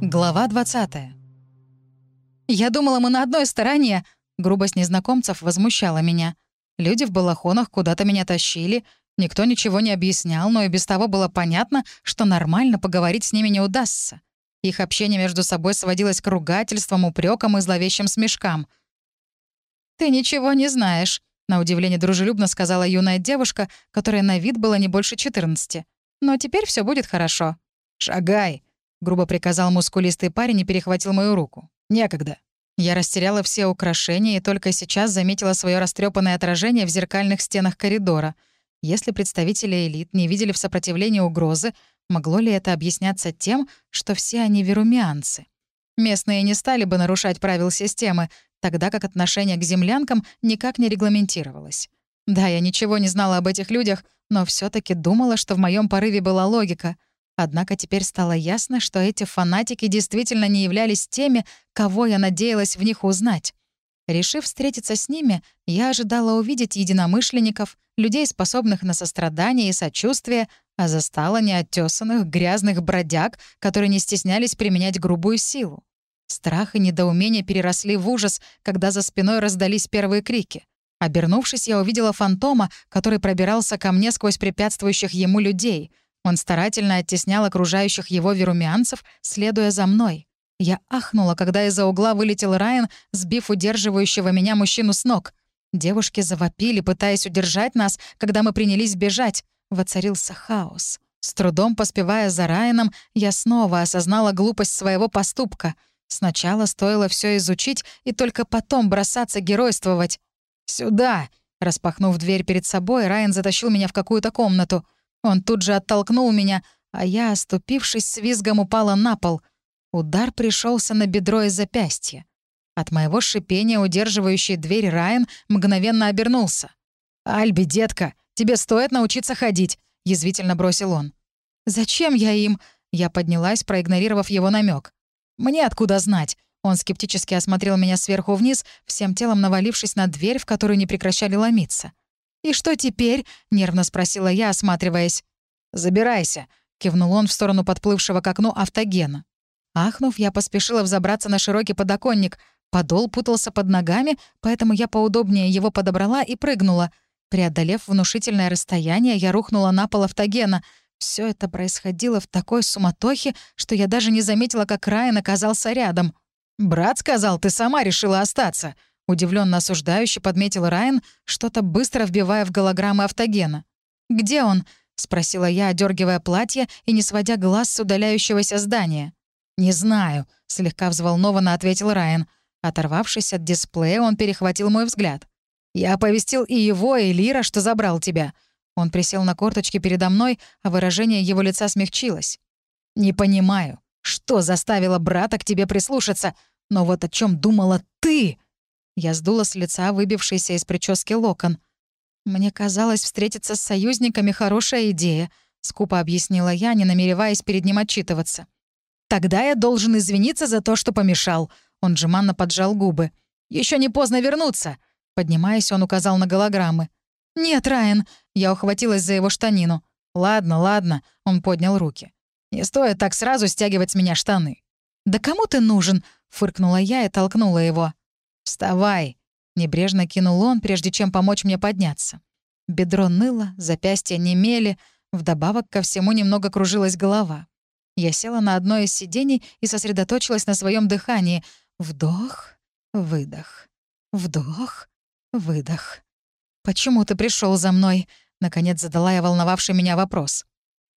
Глава 20. «Я думала, мы на одной стороне!» Грубость незнакомцев возмущала меня. Люди в балахонах куда-то меня тащили, никто ничего не объяснял, но и без того было понятно, что нормально поговорить с ними не удастся. Их общение между собой сводилось к ругательствам, упрекам и зловещим смешкам. «Ты ничего не знаешь», — на удивление дружелюбно сказала юная девушка, которая на вид была не больше 14. «Но теперь все будет хорошо». «Шагай!» — грубо приказал мускулистый парень и перехватил мою руку. «Некогда». Я растеряла все украшения и только сейчас заметила свое растрепанное отражение в зеркальных стенах коридора. Если представители элит не видели в сопротивлении угрозы, могло ли это объясняться тем, что все они верумианцы? Местные не стали бы нарушать правил системы, тогда как отношение к землянкам никак не регламентировалось. Да, я ничего не знала об этих людях, но все таки думала, что в моем порыве была логика — Однако теперь стало ясно, что эти фанатики действительно не являлись теми, кого я надеялась в них узнать. Решив встретиться с ними, я ожидала увидеть единомышленников, людей, способных на сострадание и сочувствие, а застала неоттесанных, грязных бродяг, которые не стеснялись применять грубую силу. Страх и недоумение переросли в ужас, когда за спиной раздались первые крики. Обернувшись, я увидела фантома, который пробирался ко мне сквозь препятствующих ему людей — он старательно оттеснял окружающих его верумианцев, следуя за мной. Я ахнула, когда из-за угла вылетел Райан, сбив удерживающего меня мужчину с ног. Девушки завопили, пытаясь удержать нас, когда мы принялись бежать. Воцарился хаос. С трудом поспевая за Райаном, я снова осознала глупость своего поступка. Сначала стоило все изучить и только потом бросаться геройствовать. «Сюда!» Распахнув дверь перед собой, Райан затащил меня в какую-то комнату — он тут же оттолкнул меня, а я, оступившись с визгом, упала на пол. Удар пришелся на бедро и запястье. От моего шипения, удерживающий дверь Райан, мгновенно обернулся. «Альби, детка, тебе стоит научиться ходить», — язвительно бросил он. «Зачем я им?» — я поднялась, проигнорировав его намек. «Мне откуда знать?» Он скептически осмотрел меня сверху вниз, всем телом навалившись на дверь, в которую не прекращали ломиться. «И что теперь?» — нервно спросила я, осматриваясь. «Забирайся», — кивнул он в сторону подплывшего к окну автогена. Ахнув, я поспешила взобраться на широкий подоконник. Подол путался под ногами, поэтому я поудобнее его подобрала и прыгнула. Преодолев внушительное расстояние, я рухнула на пол автогена. Все это происходило в такой суматохе, что я даже не заметила, как Райан оказался рядом. «Брат сказал, ты сама решила остаться», Удивленно осуждающе подметил Райан, что-то быстро вбивая в голограммы автогена. «Где он?» — спросила я, одергивая платье и не сводя глаз с удаляющегося здания. «Не знаю», — слегка взволнованно ответил Райан. Оторвавшись от дисплея, он перехватил мой взгляд. «Я оповестил и его, и Лира, что забрал тебя». Он присел на корточки передо мной, а выражение его лица смягчилось. «Не понимаю, что заставило брата к тебе прислушаться, но вот о чем думала ты?» Я сдула с лица выбившийся из прически локон. «Мне казалось, встретиться с союзниками — хорошая идея», — скупо объяснила я, не намереваясь перед ним отчитываться. «Тогда я должен извиниться за то, что помешал», — он жеманно поджал губы. Еще не поздно вернуться», — поднимаясь, он указал на голограммы. «Нет, Райан», — я ухватилась за его штанину. «Ладно, ладно», — он поднял руки. «Не стоит так сразу стягивать с меня штаны». «Да кому ты нужен?» — фыркнула я и толкнула его. «Вставай!» — небрежно кинул он, прежде чем помочь мне подняться. Бедро ныло, запястья немели, вдобавок ко всему немного кружилась голова. Я села на одно из сидений и сосредоточилась на своем дыхании. Вдох, выдох, вдох, выдох. «Почему ты пришел за мной?» — наконец задала я волновавший меня вопрос.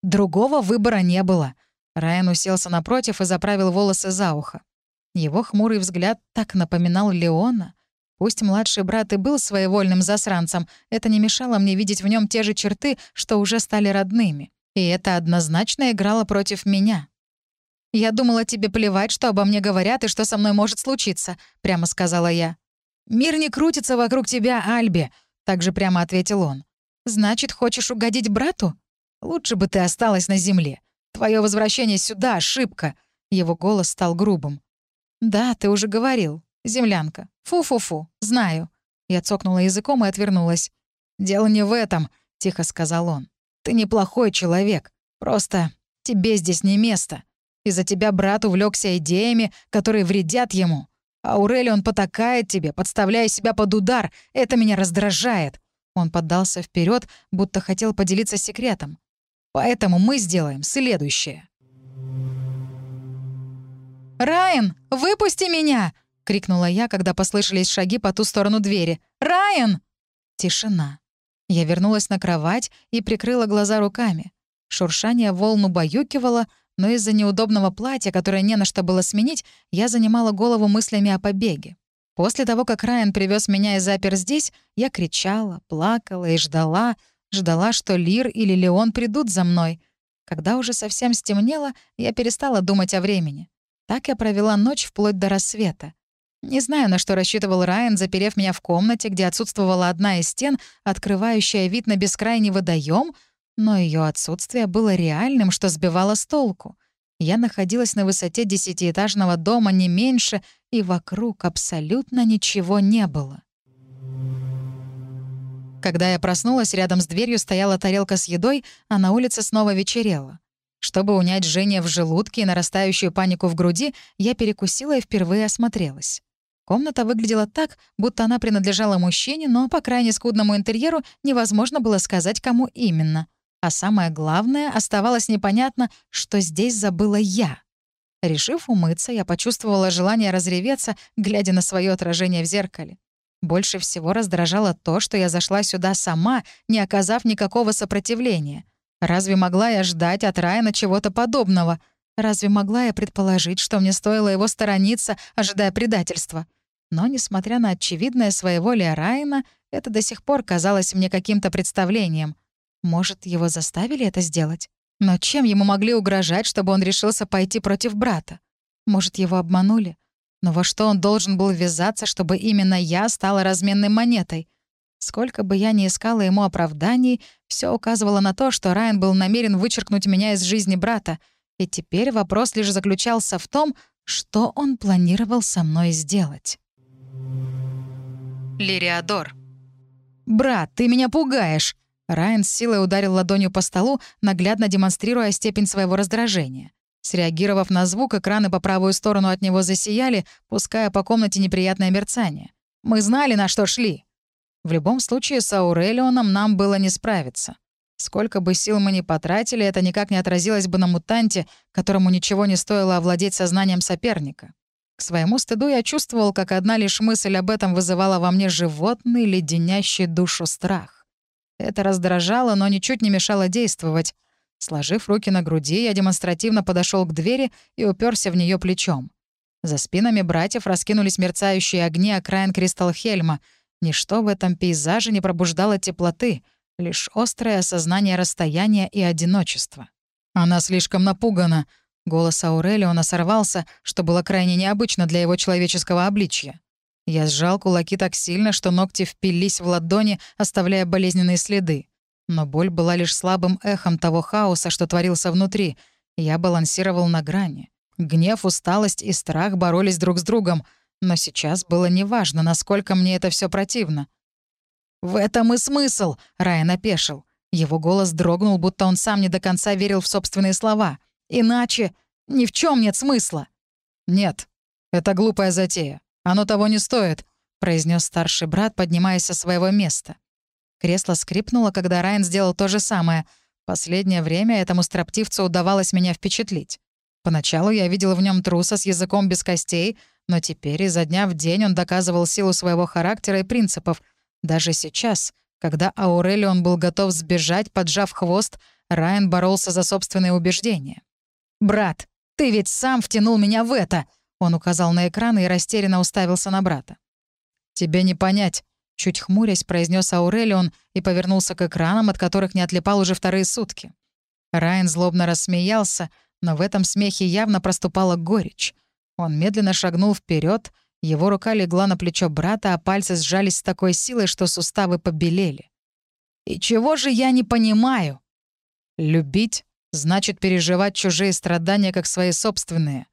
Другого выбора не было. Райан уселся напротив и заправил волосы за ухо. Его хмурый взгляд так напоминал Леона. Пусть младший брат и был своевольным засранцем, это не мешало мне видеть в нем те же черты, что уже стали родными. И это однозначно играло против меня. «Я думала, тебе плевать, что обо мне говорят и что со мной может случиться», — прямо сказала я. «Мир не крутится вокруг тебя, Альби», — также прямо ответил он. «Значит, хочешь угодить брату? Лучше бы ты осталась на земле. Твое возвращение сюда — ошибка». Его голос стал грубым. «Да, ты уже говорил. Землянка. Фу-фу-фу. Знаю». Я цокнула языком и отвернулась. «Дело не в этом», — тихо сказал он. «Ты неплохой человек. Просто тебе здесь не место». Из-за тебя брат увлекся идеями, которые вредят ему. А Аурелион потакает тебе, подставляя себя под удар. Это меня раздражает». Он поддался вперед, будто хотел поделиться секретом. «Поэтому мы сделаем следующее». «Райан, выпусти меня!» — крикнула я, когда послышались шаги по ту сторону двери. «Райан!» Тишина. Я вернулась на кровать и прикрыла глаза руками. Шуршание волн убаюкивало, но из-за неудобного платья, которое не на что было сменить, я занимала голову мыслями о побеге. После того, как Райан привез меня и запер здесь, я кричала, плакала и ждала, ждала, что Лир или Леон придут за мной. Когда уже совсем стемнело, я перестала думать о времени. Так я провела ночь вплоть до рассвета. Не знаю, на что рассчитывал Райан, заперев меня в комнате, где отсутствовала одна из стен, открывающая вид на бескрайний водоем, но ее отсутствие было реальным, что сбивало с толку. Я находилась на высоте десятиэтажного дома не меньше, и вокруг абсолютно ничего не было. Когда я проснулась, рядом с дверью стояла тарелка с едой, а на улице снова вечерело. Чтобы унять жжение в желудке и нарастающую панику в груди, я перекусила и впервые осмотрелась. Комната выглядела так, будто она принадлежала мужчине, но по крайне скудному интерьеру невозможно было сказать, кому именно. А самое главное, оставалось непонятно, что здесь забыла я. Решив умыться, я почувствовала желание разреветься, глядя на свое отражение в зеркале. Больше всего раздражало то, что я зашла сюда сама, не оказав никакого сопротивления. Разве могла я ждать от Райана чего-то подобного? Разве могла я предположить, что мне стоило его сторониться, ожидая предательства? Но, несмотря на очевидное своеволие Райана, это до сих пор казалось мне каким-то представлением. Может, его заставили это сделать? Но чем ему могли угрожать, чтобы он решился пойти против брата? Может, его обманули? Но во что он должен был ввязаться, чтобы именно я стала разменной монетой? Сколько бы я ни искала ему оправданий, все указывало на то, что Райан был намерен вычеркнуть меня из жизни брата. И теперь вопрос лишь заключался в том, что он планировал со мной сделать. Лириадор. «Брат, ты меня пугаешь!» Райан с силой ударил ладонью по столу, наглядно демонстрируя степень своего раздражения. Среагировав на звук, экраны по правую сторону от него засияли, пуская по комнате неприятное мерцание. «Мы знали, на что шли!» В любом случае, с Аурелионом нам было не справиться. Сколько бы сил мы ни потратили, это никак не отразилось бы на мутанте, которому ничего не стоило овладеть сознанием соперника. К своему стыду я чувствовал, как одна лишь мысль об этом вызывала во мне животный, леденящий душу страх. Это раздражало, но ничуть не мешало действовать. Сложив руки на груди, я демонстративно подошел к двери и уперся в нее плечом. За спинами братьев раскинулись мерцающие огни окраин Кристалхельма — Ничто в этом пейзаже не пробуждало теплоты, лишь острое осознание расстояния и одиночества. «Она слишком напугана», — голос Аурелиона сорвался, что было крайне необычно для его человеческого обличья. Я сжал кулаки так сильно, что ногти впились в ладони, оставляя болезненные следы. Но боль была лишь слабым эхом того хаоса, что творился внутри. Я балансировал на грани. Гнев, усталость и страх боролись друг с другом — но сейчас было неважно, насколько мне это все противно. «В этом и смысл!» — Райан опешил. Его голос дрогнул, будто он сам не до конца верил в собственные слова. «Иначе ни в чем нет смысла!» «Нет, это глупая затея. Оно того не стоит», — произнес старший брат, поднимаясь со своего места. Кресло скрипнуло, когда Райан сделал то же самое. Последнее время этому строптивцу удавалось меня впечатлить. Поначалу я видел в нем труса с языком без костей, но теперь изо дня в день он доказывал силу своего характера и принципов. Даже сейчас, когда Аурелион был готов сбежать, поджав хвост, Райан боролся за собственные убеждения. «Брат, ты ведь сам втянул меня в это!» Он указал на экран и растерянно уставился на брата. «Тебе не понять», — чуть хмурясь произнес Аурелион и повернулся к экранам, от которых не отлипал уже вторые сутки. Райан злобно рассмеялся, но в этом смехе явно проступала горечь. Он медленно шагнул вперед, его рука легла на плечо брата, а пальцы сжались с такой силой, что суставы побелели. «И чего же я не понимаю?» «Любить значит переживать чужие страдания как свои собственные».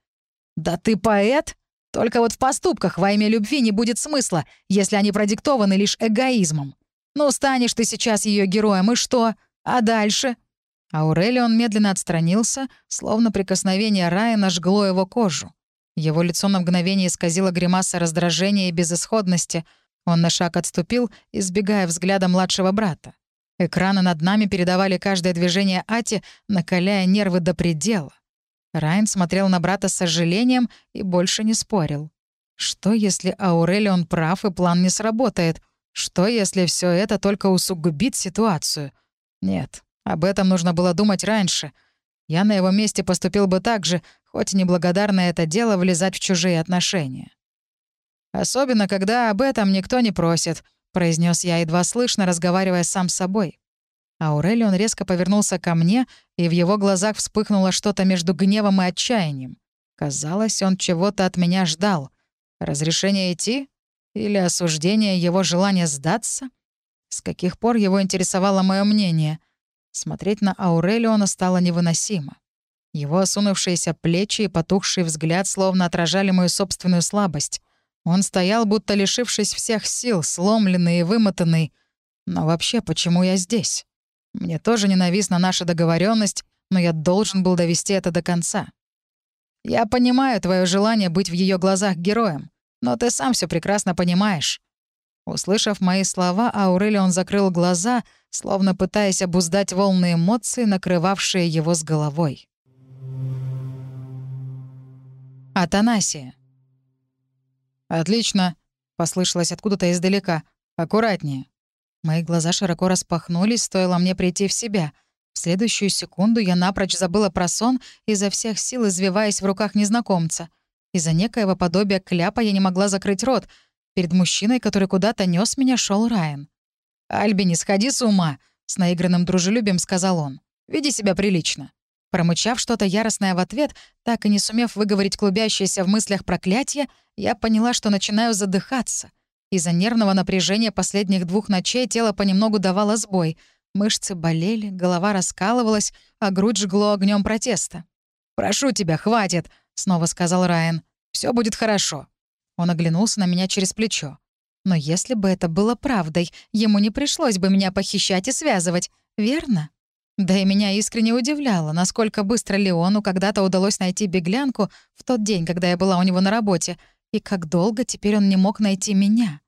«Да ты поэт? Только вот в поступках во имя любви не будет смысла, если они продиктованы лишь эгоизмом. Ну, станешь ты сейчас ее героем, и что? А дальше? Аурелион медленно отстранился, словно прикосновение Райана жгло его кожу. Его лицо на мгновение исказило гримаса раздражения и безысходности. Он на шаг отступил, избегая взгляда младшего брата. Экраны над нами передавали каждое движение Ати, накаляя нервы до предела. Райан смотрел на брата с сожалением и больше не спорил. Что, если Аурелион прав и план не сработает? Что, если все это только усугубит ситуацию? Нет, об этом нужно было думать раньше. Я на его месте поступил бы так же, хоть и неблагодарное это дело влезать в чужие отношения. Особенно, когда об этом никто не просит, произнес я едва слышно, разговаривая сам с собой. Аурелион резко повернулся ко мне, и в его глазах вспыхнуло что-то между гневом и отчаянием. Казалось, он чего-то от меня ждал. Разрешение идти? Или осуждение его желания сдаться? С каких пор его интересовало мое мнение? Смотреть на Аурелиона стало невыносимо. Его осунувшиеся плечи и потухший взгляд словно отражали мою собственную слабость. Он стоял, будто лишившись всех сил, сломленный и вымотанный. Но вообще, почему я здесь? Мне тоже ненавистна наша договоренность, но я должен был довести это до конца. Я понимаю твое желание быть в ее глазах героем, но ты сам все прекрасно понимаешь. Услышав мои слова, Аурелион закрыл глаза, словно пытаясь обуздать волны эмоций, накрывавшие его с головой. Атанасия. «Отлично», — послышалось откуда-то издалека. «Аккуратнее». Мои глаза широко распахнулись, стоило мне прийти в себя. В следующую секунду я напрочь забыла про сон, изо всех сил извиваясь в руках незнакомца. Из-за некоего подобия кляпа я не могла закрыть рот. Перед мужчиной, который куда-то нес меня, шел Райан. «Альби, не сходи с ума», — с наигранным дружелюбием сказал он. «Веди себя прилично». Промычав что-то яростное в ответ, так и не сумев выговорить клубящееся в мыслях проклятие, я поняла, что начинаю задыхаться. Из-за нервного напряжения последних двух ночей тело понемногу давало сбой. Мышцы болели, голова раскалывалась, а грудь жгло огнем протеста. «Прошу тебя, хватит», — снова сказал Райан. Все будет хорошо». Он оглянулся на меня через плечо. Но если бы это было правдой, ему не пришлось бы меня похищать и связывать, верно? Да и меня искренне удивляло, насколько быстро Леону когда-то удалось найти беглянку в тот день, когда я была у него на работе — и как долго теперь он не мог найти меня.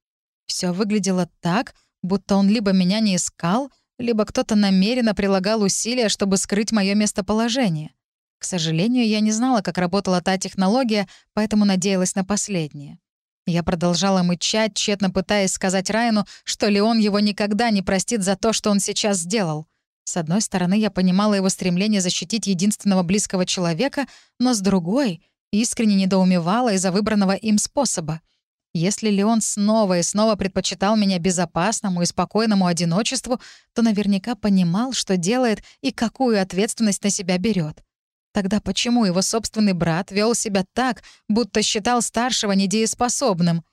Все выглядело так, будто он либо меня не искал, либо кто-то намеренно прилагал усилия, чтобы скрыть мое местоположение. К сожалению, я не знала, как работала та технология, поэтому надеялась на последнее. Я продолжала мычать, тщетно пытаясь сказать Райану, что Леон его никогда не простит за то, что он сейчас сделал. С одной стороны, я понимала его стремление защитить единственного близкого человека, но с другой искренне недоумевала из-за выбранного им способа. Если Леон снова и снова предпочитал меня безопасному и спокойному одиночеству, то наверняка понимал, что делает и какую ответственность на себя берет. Тогда почему его собственный брат вел себя так, будто считал старшего недееспособным?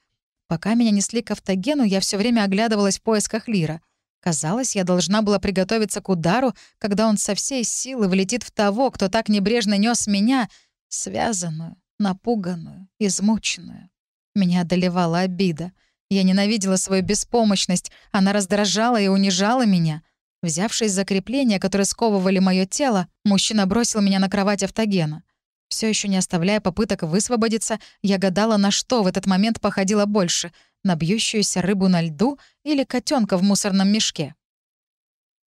Пока меня несли к автогену, я все время оглядывалась в поисках Лира. Казалось, я должна была приготовиться к удару, когда он со всей силы влетит в того, кто так небрежно нес меня — Связанную, напуганную, измученную. Меня одолевала обида. Я ненавидела свою беспомощность, она раздражала и унижала меня. Взявшись за крепления, которые сковывали мое тело, мужчина бросил меня на кровать автогена. Все еще не оставляя попыток высвободиться, я гадала, на что в этот момент походило больше — на бьющуюся рыбу на льду или котенка в мусорном мешке.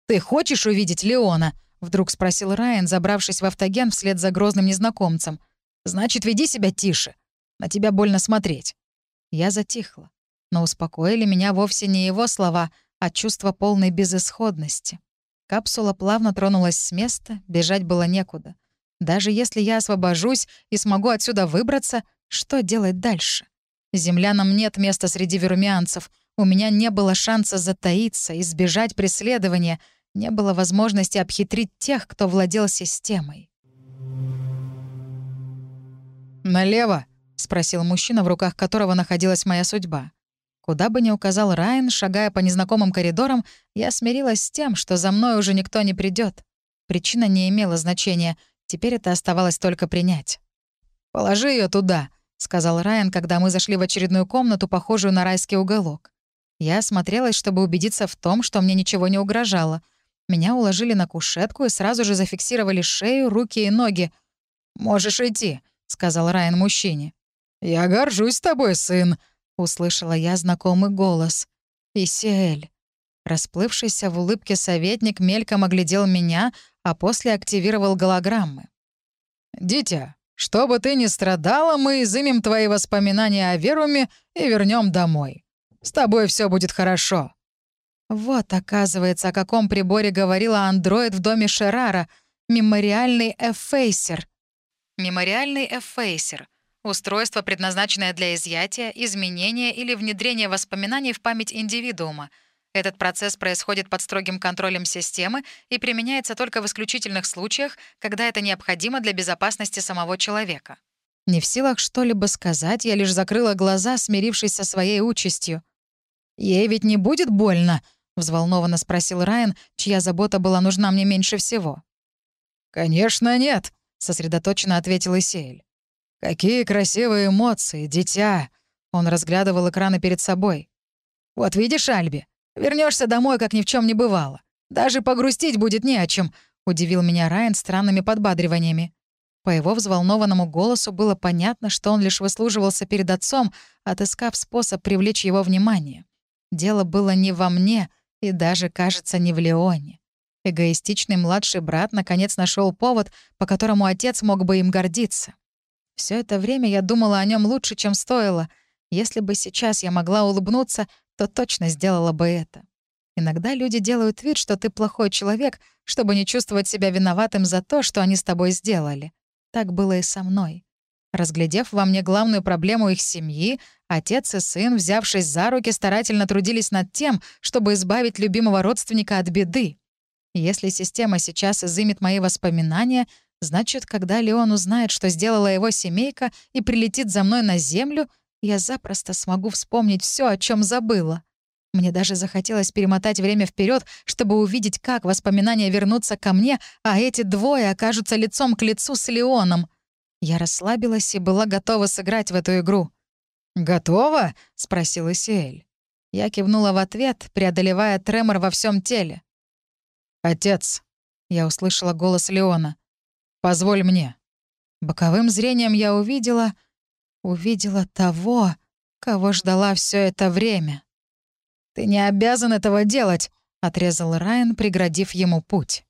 «Ты хочешь увидеть Леона?» — вдруг спросил Райан, забравшись в автоген вслед за грозным незнакомцем. «Значит, веди себя тише. На тебя больно смотреть». Я затихла. Но успокоили меня вовсе не его слова, а чувство полной безысходности. Капсула плавно тронулась с места, бежать было некуда. Даже если я освобожусь и смогу отсюда выбраться, что делать дальше? Землянам нет места среди верумианцев. У меня не было шанса затаиться, избежать преследования — не было возможности обхитрить тех, кто владел системой. «Налево?» — спросил мужчина, в руках которого находилась моя судьба. Куда бы ни указал Райан, шагая по незнакомым коридорам, я смирилась с тем, что за мной уже никто не придет. Причина не имела значения, теперь это оставалось только принять. «Положи ее туда», — сказал Райан, когда мы зашли в очередную комнату, похожую на райский уголок. Я осмотрелась, чтобы убедиться в том, что мне ничего не угрожало — Меня уложили на кушетку и сразу же зафиксировали шею, руки и ноги. «Можешь идти», — сказал Райан мужчине. «Я горжусь тобой, сын», — услышала я знакомый голос. «Исиэль». Расплывшийся в улыбке советник мельком оглядел меня, а после активировал голограммы. «Дитя, что бы ты ни страдала, мы изымем твои воспоминания о Веруме и вернем домой. С тобой все будет хорошо». Вот, оказывается, о каком приборе говорила андроид в доме Шерара. Мемориальный эффейсер. Мемориальный эффейсер — устройство, предназначенное для изъятия, изменения или внедрения воспоминаний в память индивидуума. Этот процесс происходит под строгим контролем системы и применяется только в исключительных случаях, когда это необходимо для безопасности самого человека. Не в силах что-либо сказать, я лишь закрыла глаза, смирившись со своей участью. «Ей ведь не будет больно?» взволнованно спросил Райан, чья забота была нужна мне меньше всего. «Конечно нет», — сосредоточенно ответил Исеэль. «Какие красивые эмоции, дитя!» Он разглядывал экраны перед собой. «Вот видишь, Альби, вернешься домой, как ни в чем не бывало. Даже погрустить будет не о чем», — удивил меня Райан странными подбадриваниями. По его взволнованному голосу было понятно, что он лишь выслуживался перед отцом, отыскав способ привлечь его внимание. Дело было не во мне, и даже, кажется, не в Леоне. Эгоистичный младший брат наконец нашел повод, по которому отец мог бы им гордиться. Все это время я думала о нем лучше, чем стоило. Если бы сейчас я могла улыбнуться, то точно сделала бы это. Иногда люди делают вид, что ты плохой человек, чтобы не чувствовать себя виноватым за то, что они с тобой сделали. Так было и со мной. Разглядев во мне главную проблему их семьи, отец и сын, взявшись за руки, старательно трудились над тем, чтобы избавить любимого родственника от беды. Если система сейчас изымет мои воспоминания, значит, когда Леон узнает, что сделала его семейка, и прилетит за мной на Землю, я запросто смогу вспомнить все, о чем забыла. Мне даже захотелось перемотать время вперед, чтобы увидеть, как воспоминания вернутся ко мне, а эти двое окажутся лицом к лицу с Леоном — я расслабилась и была готова сыграть в эту игру. «Готова?» — спросил Исиэль. Я кивнула в ответ, преодолевая тремор во всем теле. «Отец», — я услышала голос Леона, — «позволь мне». Боковым зрением я увидела... увидела того, кого ждала все это время. «Ты не обязан этого делать», — отрезал Райан, преградив ему путь.